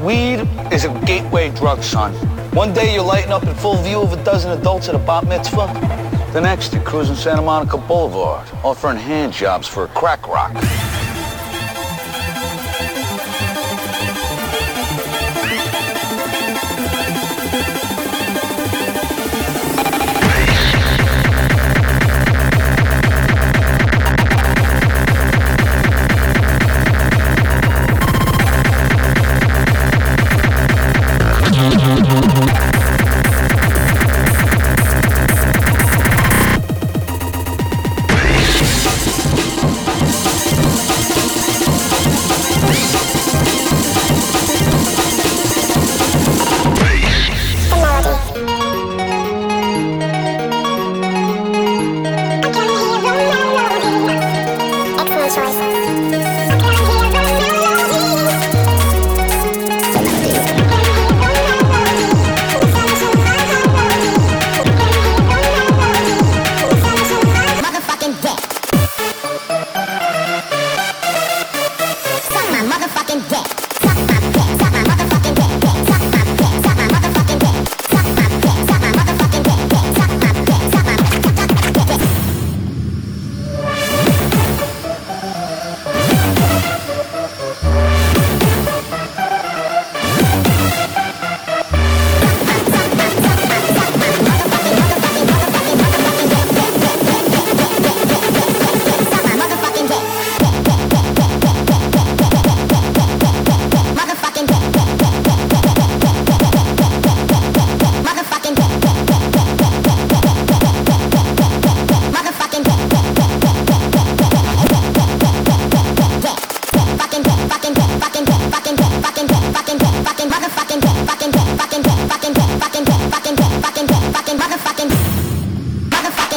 Weed is a gateway drug, son. One day you're lighting up in full view of a dozen adults at a bat mitzvah. The next, you're cruising Santa Monica Boulevard, offering hand jobs for a crack rock.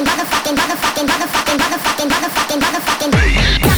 motherfucking, motherfucking, motherfucking, motherfucking, motherfucking, motherfucking, motherfucking.